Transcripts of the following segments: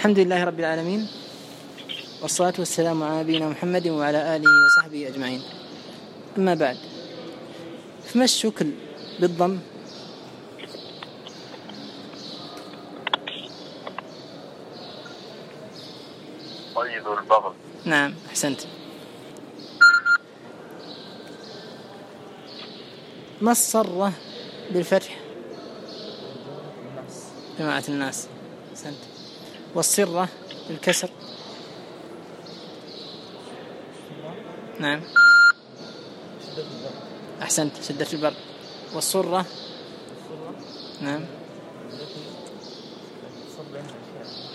الحمد لله رب العالمين والصلاة والسلام على نبينا محمد وعلى آله وصحبه أجمعين. أما بعد فما الشكل بالضم؟ قيد البغل. نعم أحسنت. ما الصرة بالفتح؟ جماعة الناس. أحسنت. والصرة بالكسر. نعم. أحسنت شدة البر. والصرة نعم.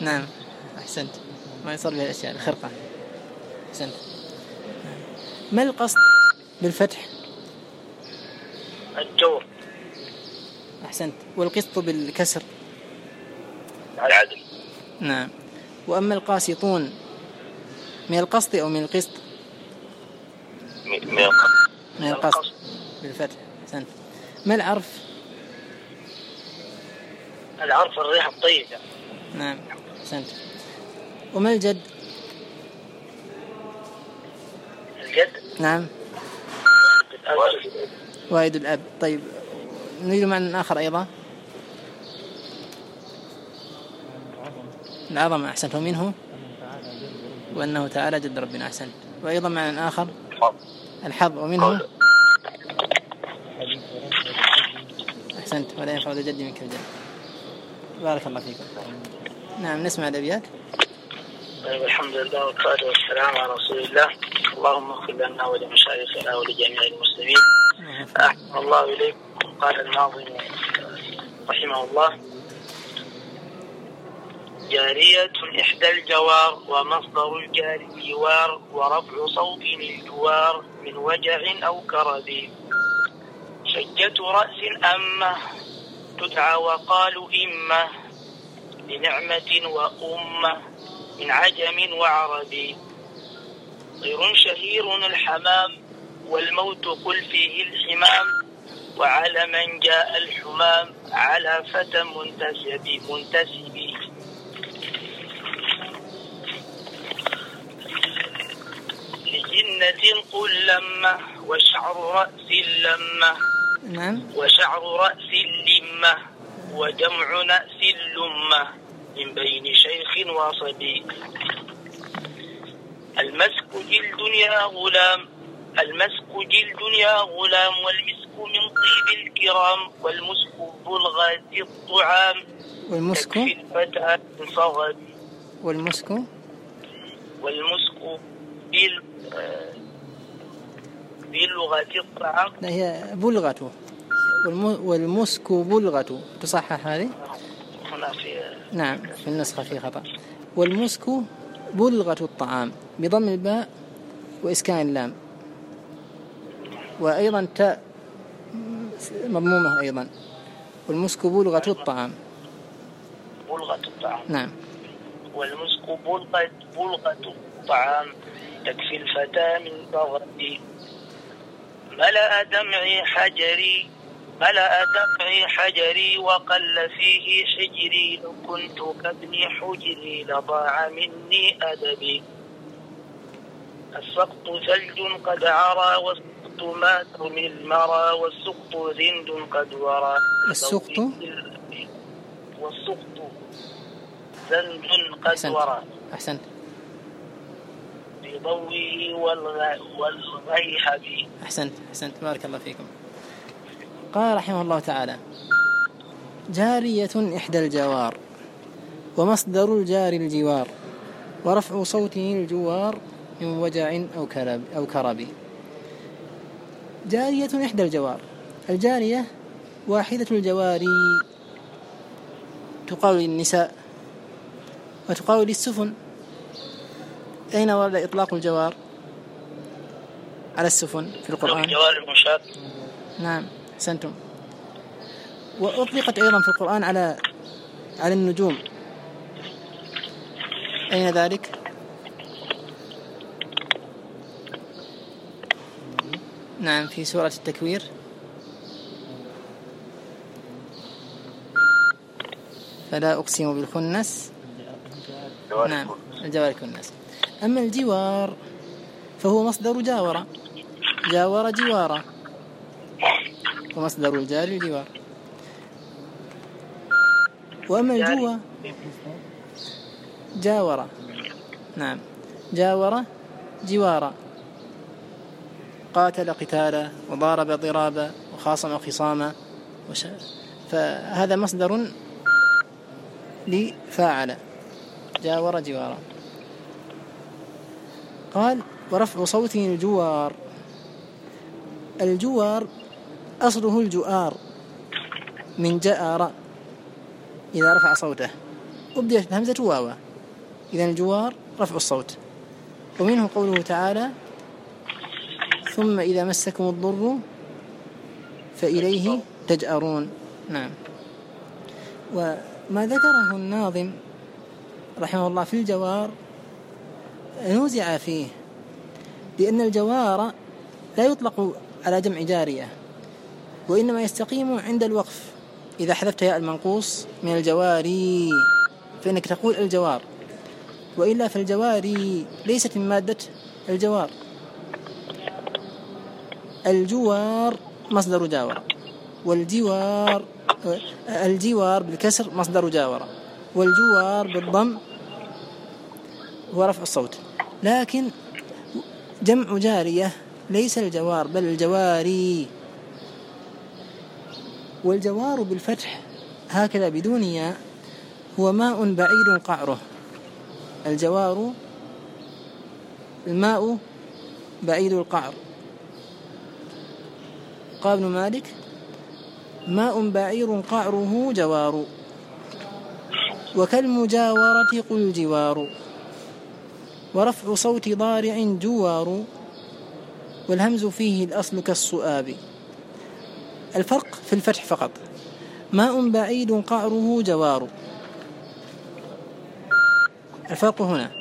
نعم. أحسنت. ما يصير بها الأشياء الخرقة. أحسنت. ما القصد بالفتح؟ الجور. أحسنت. والقسط بالكسر. العدل. نعم. وأما القاسطون من القسط أو من القسط؟ من القصد من القسط. بالفتح. أحسنت. ما العرف؟ العرف الريح الطيبة نعم. أحسنت. وما الجد؟ الجد؟ نعم. والد الأب. طيب. نريد معنى آخر أيضا. العظمة أحسنت ومنه وأنه تعالى جد ربنا أحسنت وأيضا معنى آخر الحظ ومنه أحسنت ولا ينفع الجد منك الجد. بارك الله فيكم نعم نسمع الأبيات الحمد لله والصلاة والسلام على رسول الله. اللهم اغفر لنا ولمشايخنا ولجميع المسلمين. أحسن الله إليكم. قال الناظم رحمه الله. جارية إحدى الجوار ومصدر الجار الجوار ورفع صوت الجوار من وجع أو كرب. شجة رأس أمة تدعى وقالوا إمة لنعمة وأمة من عجم وعربي طير شهير الحمام والموت قل فيه الحمام وعلى من جاء الحمام على فتى منتسب منتسب. لجنة قل لمة وشعر رأس لمة نعم. وشعر رأس لمة وجمع نأس لمة من بين شيخ وصبي. المسك جلد يا غلام. المسك جلد يا غلام. والمسك من طيب الكرام. والمسك بلغة الطعام. والمسك؟ تكفي الفتى صغد والمسك؟ والمسك بال بلغة الطعام. هي والم- والمسك بلغة. تصحح هذه؟ هنا في نعم في النسخة في خطأ. والمسك بلغة الطعام بضم الباء وإسكان اللام. وأيضا تاء مضمومة أيضا. والمسك بلغة الطعام. بلغة الطعام. نعم. والمسك بلغة بلغة الطعام. تكفي الفتى من بغدي ملأ دمعي حجري ملأ دمعي حجري وقل فيه حجري لو كنت كابن حجري لضاع مني أدبي. السقط ثلج قد عرى والسقط مات من المرى والسقط زند قد ورى. السقط؟ والسقط زند قد أحسنت. ورى. أحسنت. والغ... والغيهب. أحسنت أحسنت. بارك الله فيكم. قال رحمه الله تعالى جارية إحدى الجوار ومصدر الجار الجوار ورفع صوته الجوار من وجع أو كرب أو كرب. جارية إحدى الجوار. الجارية واحدة الجواري تقال للنساء وتقال للسفن. أين ورد إطلاق الجوار على السفن في القرآن. جوار المشاة نعم أحسنتم. وأطلقت أيضا في القرآن على على النجوم. أين ذلك؟ نعم في سورة التكوير. فلا أقسم بالخنس. نعم. الجوار الناس أما الجوار؟ فهو مصدر جاور جاور جوارا ومصدر الجار الجوار. وأما الجوى جاور نعم. جاور جوارا قاتل قتالا وضارب ضرابا وخاصم خصاما وش... فهذا مصدر لفاعل جاور جوارا قال ورفع صوت الجوار الجوار أصله الجؤار من جأر إذا رفع صوته. أبدلت بهمزة واوا إذا الجوار رفع الصوت. ومنه قوله تعالى ثم إذا مسكم الضر فإليه تجأرون. نعم. وما ذكره الناظم رحمه الله في الجوار نوزع فيه لأن الجوار لا يطلق على جمع جارية وإنما يستقيم عند الوقف. إذا حذفت ياء المنقوص من الجواري فإنك تقول الجوار. وإلا فالجواري ليست من مادة الجوار. الجوار مصدر جاور والجوار الجوار بالكسر مصدر جاور والجوار بالضم هو رفع الصوت. لكن جمع جارية ليس الجوار بل الجواري. والجوار بالفتح هكذا بدون ياء هو ماء بعيد قعره. الجوار الماء بعيد القعر. قال ابن مالك ماء بعير قعره جوار. وكالمجاورة قل جوار ورفع صوت ضارع جوار والهمز فيه الأصل كالصؤاب الفرق في الفتح فقط. ماء بعيد قعره جوار. الفرق هنا.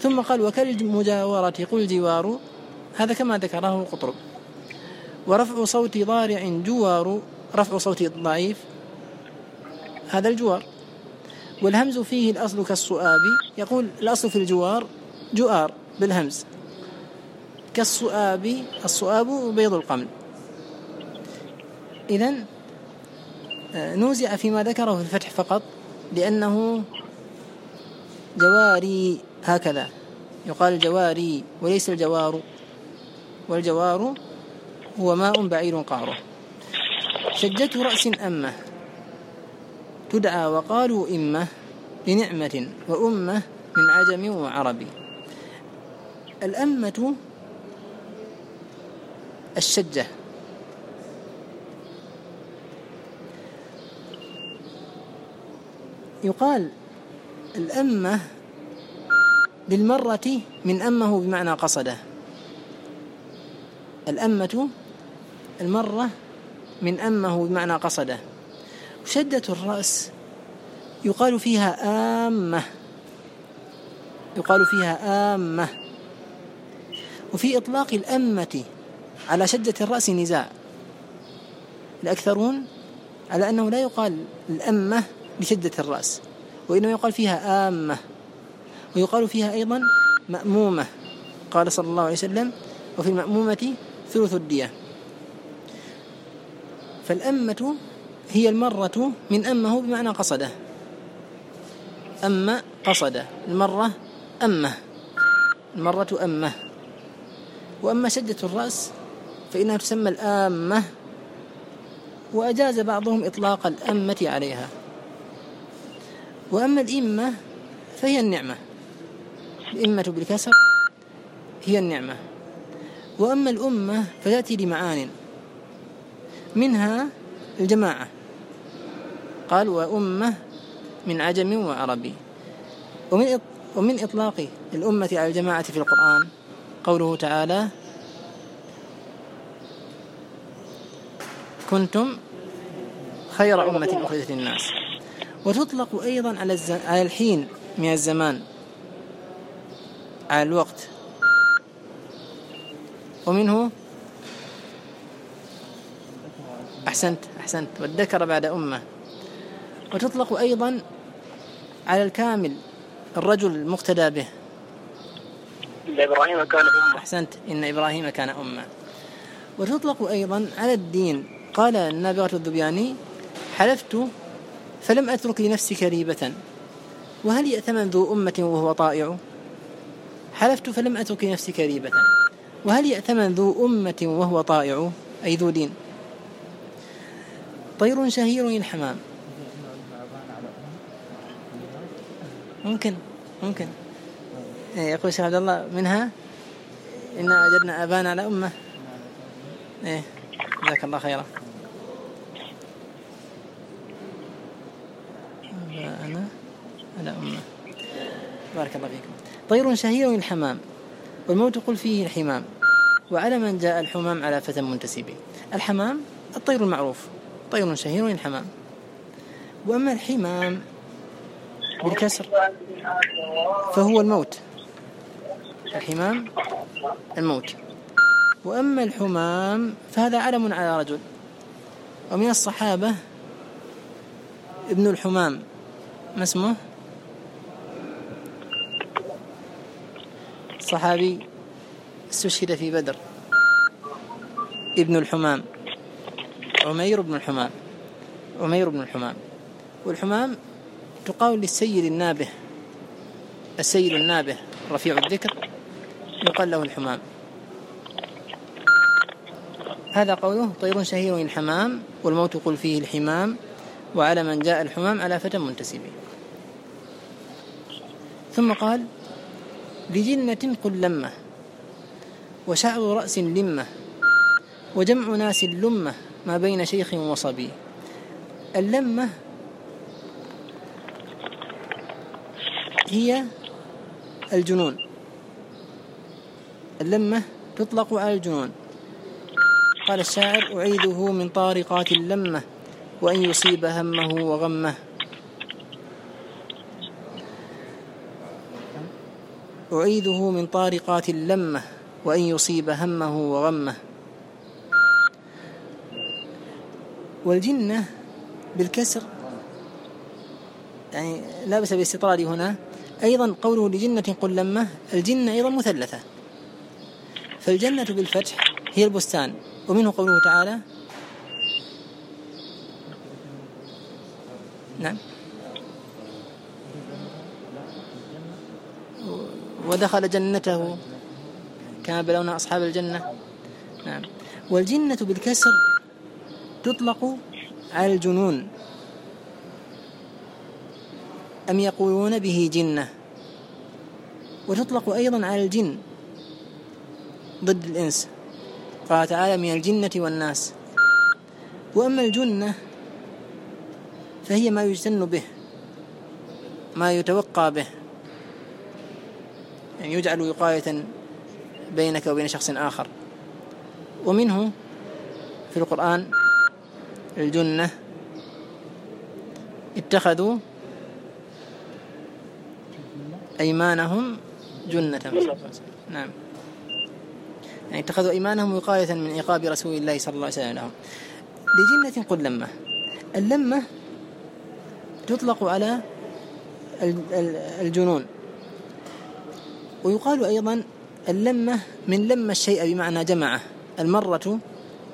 ثم قال وكالمجاورة قل جوار. هذا كما ذكره قطرب. ورفع صوت ضارع جوار. رفع صوت ضعيف. هذا الجوار. والهمز فيه الأصل كالصؤاب يقول الأصل في الجوار جؤار بالهمز. كالصؤاب الصؤاب بيض القمل. إذا نوزع فيما ذكره في الفتح فقط لأنه جواري هكذا. يقال جواري وليس الجوار. والجوار هو ماء بعير قعره شجة رأس أمة. تدعى وقالوا إمة لنعمة وأمة من عجم وعربي. الأمة الشجة. يقال الأمة للمرة من أمه بمعنى قصده. الأمة المرة من أمه بمعنى قصده. شدة الرأس يقال فيها آمة. يقال فيها آمة. وفي إطلاق الأمة على شدة الرأس نزاع. الأكثرون على أنه لا يقال الأمة لشدة الرأس وإنما يقال فيها آمة ويقال فيها أيضا مأمومة. قال صلى الله عليه وسلم وفي المأمومة ثلث الدية. فالأمة هي المرة من أمه بمعنى قصده. أما قصده. المرة أمة. المرة أمة. وأما شدة الرأس فإنها تسمى الآمة وأجاز بعضهم إطلاق الأمة عليها. وأما الإمة فهي النعمة. الإمة بالكسر هي النعمة. وأما الأمة فتأتي لمعان منها الجماعة. قال وأمة من عجم وعربي. ومن ومن إطلاق الأمة على الجماعة في القرآن قوله تعالى كنتم خير أمة أخرجت للناس. وتطلق أيضا على على الحين من الزمان. على الوقت. ومنه أحسنت أحسنت. والذكر بعد أمة. وتطلق أيضا على الكامل الرجل المقتدى به. إن إبراهيم كان أمة. أحسنت. إن إبراهيم كان أمة. وتطلق أيضا على الدين. قال النابغة الذبياني حلفت فلم أترك لنفسي كريبة. وهل يأتمن ذو أمة وهو طائع؟ حلفت فلم أترك لنفسي كريبة. وهل يأتمن ذو أمة وهو طائع؟ أي ذو دين. طير شهير الحمام ممكن. ممكن. يقول الشيخ عبد الله منها؟ إنا وجدنا آبانا على أمة. إيه جزاك الله خيرا. آباءنا على أمة. بارك الله فيكم. طير شهير الحمام والموت قل فيه الحمام وعلى من جاء الحمام على فتى منتسب. الحمام الطير المعروف طير شهير الحمام. وأما الحمام بالكسر فهو الموت. الحمام الموت. وأما الحمام فهذا علم على رجل. ومن الصحابة ابن الحمام. ما اسمه؟ صحابي استشهد في بدر. ابن الحمام. عمير بن الحمام. عمير بن الحمام. والحمام تقال للسيد النابه السيد النابه رفيع الذكر. يقال له الحمام. هذا قوله طير شهير الحمام والموت قل فيه الحمام وعلى من جاء الحمام على فتى منتسب ثم قال لجنة قل لمة وشعر رأس لمة وجمع ناس لمة ما بين شيخ وصبي. اللمة هي الجنون. اللمة تطلق على الجنون. قال الشاعر أعيده من طارقات اللمة وأن يصيب همه وغمه. أعيده من طارقات اللمة وأن يصيب همه وغمه. والجنة بالكسر يعني لا بأس بالاستطراد هنا. أيضا قوله لجنة قل لمة الجنة أيضا مثلثة. فالجنة بالفتح هي البستان. ومنه قوله تعالى نعم. ودخل جنته كما بلونا أصحاب الجنة. نعم. والجنة بالكسر تطلق على الجنون. أم يقولون به جنة. وتطلق أيضا على الجن. ضد الإنس. قال تعالى من الجنة والناس. وأما الجنة فهي ما يجتن به ما يتوقى به. يعني يجعل وقاية بينك وبين شخص آخر. ومنه في القرآن الجنة اتخذوا أيمانهم جنة. نعم. يعني اتخذوا أيمانهم وقاية من عقاب رسول الله صلى الله عليه وسلم. لهم لجنة قل لمة. اللمة تطلق على الجنون. ويقال أيضا اللمة من لم الشيء بمعنى جمعه. المرة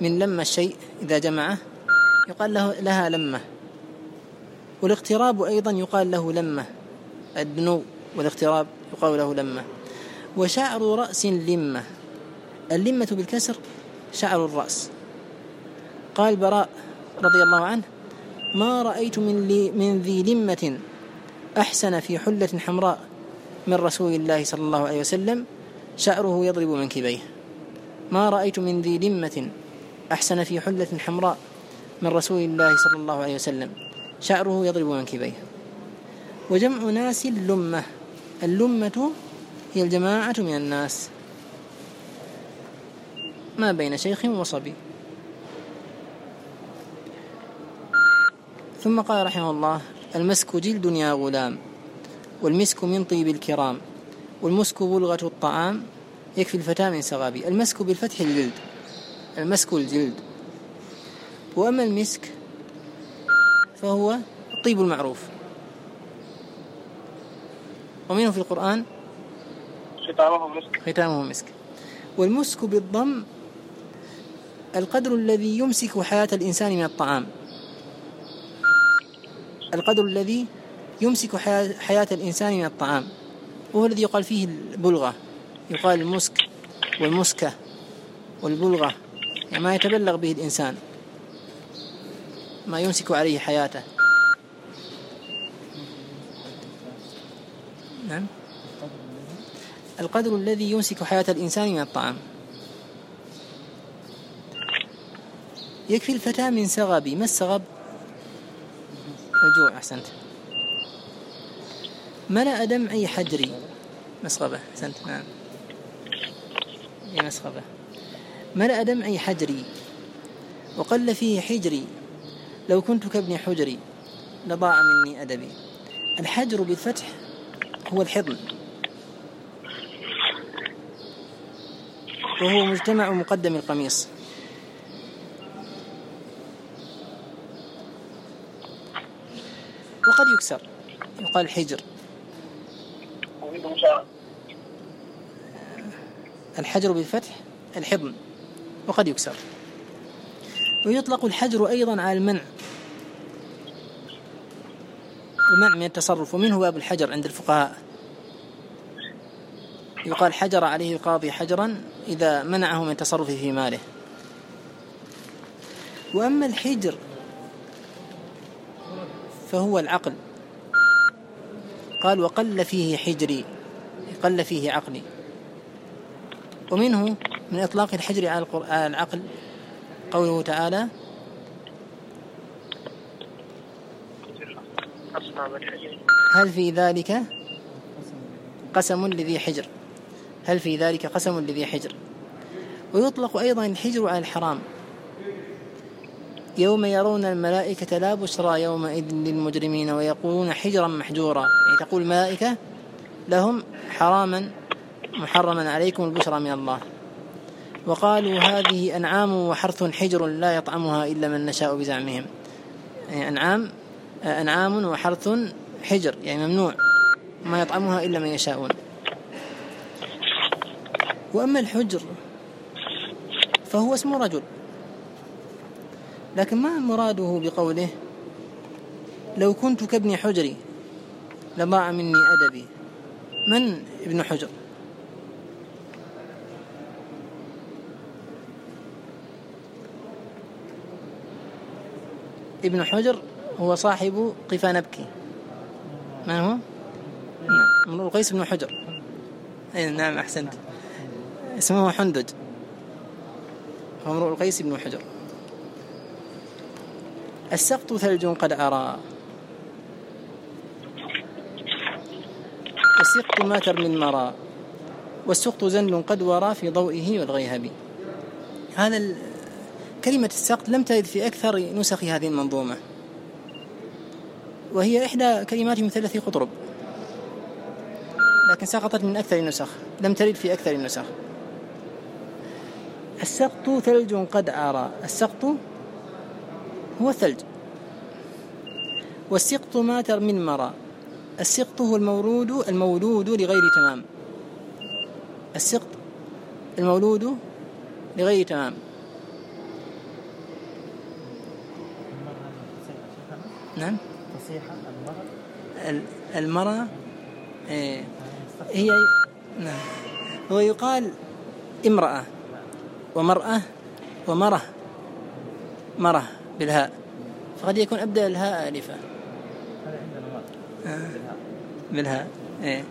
من لم الشيء إذا جمعه يقال له لها لمة. والاقتراب أيضا يقال له لمة. الدنو والاقتراب يقال له لمة. وشعر رأس لمة. اللمة بالكسر شعر الرأس. قال براء رضي الله عنه ما رأيت من, لي من ذي لمة أحسن في حلة حمراء من رسول الله صلى الله عليه وسلم شعره يضرب منكبيه ما رأيت من ذي لمة أحسن في حلة حمراء من رسول الله صلى الله عليه وسلم شعره يضرب منكبيه وجمع ناس اللمة اللمة هي الجماعة من الناس. ما بين شيخ وصبي. ثم قال رحمه الله المسك جلد يا غلام والمسك من طيب الكرام والمسك بلغة الطعام يكفي الفتاة من سغابي المسك بالفتح الجلد المسك الجلد. وأما المسك فهو الطيب المعروف. ومنه في القرآن ختامه مسك. ختامه مسك. والمسك بالضم القدر الذي يمسك حياة الإنسان من الطعام. القدر الذي يمسك حياة الإنسان من الطعام. وهو الذي يقال فيه البلغة. يقال المسك والمسكة والبلغة. يعني ما يتبلغ به الإنسان. ما يمسك عليه حياته. نعم. القدر الذي يمسك حياة الإنسان من الطعام. يكفي الفتى من سغبي ما السغب؟ الجوع أحسنت. ملأ دمعي حجري. مسغبة أحسنت. نعم. هي مسغبة. ملأ دمعي حجري وقل فيه حجري. لو كنت كابن حجري لضاع مني أدبي. الحجر بالفتح هو الحضن. وهو مجتمع مقدم القميص. وقد يكسر. يقال حجر. الحجر بالفتح الحضن. وقد يكسر. ويطلق الحجر أيضا على المنع. المنع من التصرف ومنه باب الحجر عند الفقهاء. يقال حجر عليه القاضي حجرا إذا منعه من التصرف في ماله. وأما الحجر فهو العقل. قال وقل فيه حجري قل فيه عقلي. ومنه من إطلاق الحجر على العقل قوله تعالى هل في ذلك قسم لذي حجر؟ هل في ذلك قسم لذي حجر؟ ويطلق أيضا الحجر على الحرام. يوم يرون الملائكة لا بشرى يومئذ للمجرمين ويقولون حجرا محجورا يعني تقول الملائكة لهم حراما محرما عليكم البشرى من الله. وقالوا هذه أنعام وحرث حجر لا يطعمها إلا من نشاء بزعمهم. يعني أنعام أنعام وحرث حجر يعني ممنوع. ما يطعمها إلا من يشاءون. وأما الحجر فهو اسم رجل. لكن ما مراده بقوله لو كنت كابن حجري لضاع مني أدبي. من ابن حجر؟ ابن حجر هو صاحب قفا نبكي. من هو؟ نعم امرؤ القيس بن حجر. أي نعم أحسنت. اسمه حندج. امرؤ القيس بن حجر. السقط ثلج قد أرى. السقط ماتر من مرى. والسقط زن قد ورى في ضوئه والغيهب. هذا كلمة السقط لم ترد في أكثر نسخ هذه المنظومة. وهي إحدى كلمات مثلث قطرب. لكن سقطت من أكثر النسخ لم ترد في أكثر النسخ السقط ثلج قد عرى السقط هو الثلج والسقط ماتر من مرى. السقط هو المولود المولود لغير تمام. السقط المولود لغير تمام. نعم. المرأة إيه هي نعم. هو يقال امرأة ومرأة ومرة. مرة. بالهاء. فقد يكون أبدأ الهاء ألفة. بالهاء. إيه.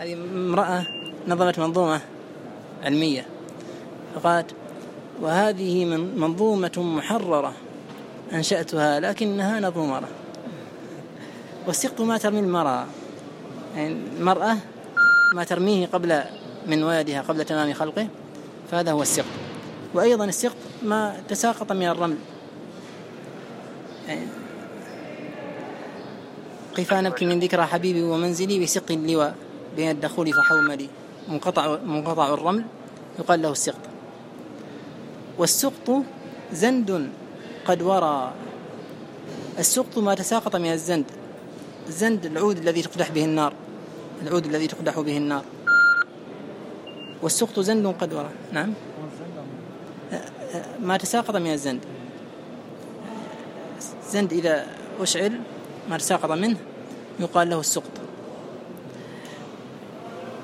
هذه امرأة نظمت منظومة علمية. فقالت وهذه من منظومة محررة أنشأتها لكنها نظمرة والسقط ما ترمي المرأة. يعني المرأة ما ترميه قبل من ولدها قبل تمام خلقه فهذا هو السقط. وأيضا السقط ما تساقط من الرمل. يعني قفا نبكي من ذكرى حبيبي ومنزلي بسق اللواء. بين الدخول فحوملي. منقطع منقطع الرمل. يقال له السقط. والسقط زند قد ورى السقط ما تساقط من الزند. الزند العود الذي تقدح به النار. العود الذي تقدح به النار. والسقط زند قد نعم. ما تساقط من الزند. الزند إذا أشعل ما تساقط منه يقال له السقط.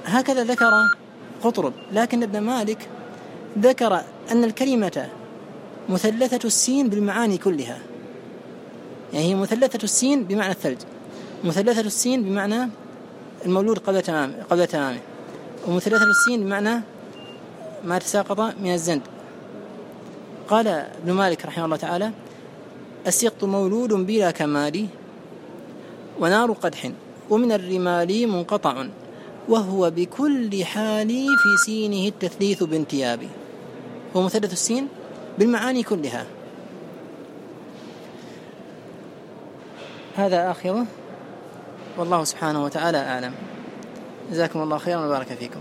هكذا ذكر قطرب لكن ابن مالك ذكر أن الكلمة مثلثة السين بالمعاني كلها. يعني هي مثلثة السين بمعنى الثلج. مثلثة السين بمعنى المولود قبل تمام قبل تمامه. ومثلثة السين بمعنى ما تساقط من الزند. قال ابن مالك رحمه الله تعالى السقط مولود بلا كمال ونار قدح ومن الرمال منقطع وهو بكل حال في سينه التثليث بانتياب. هو مثلث السين بالمعاني كلها. هذا آخره. والله سبحانه وتعالى أعلم. جزاكم الله خيرا وبارك فيكم.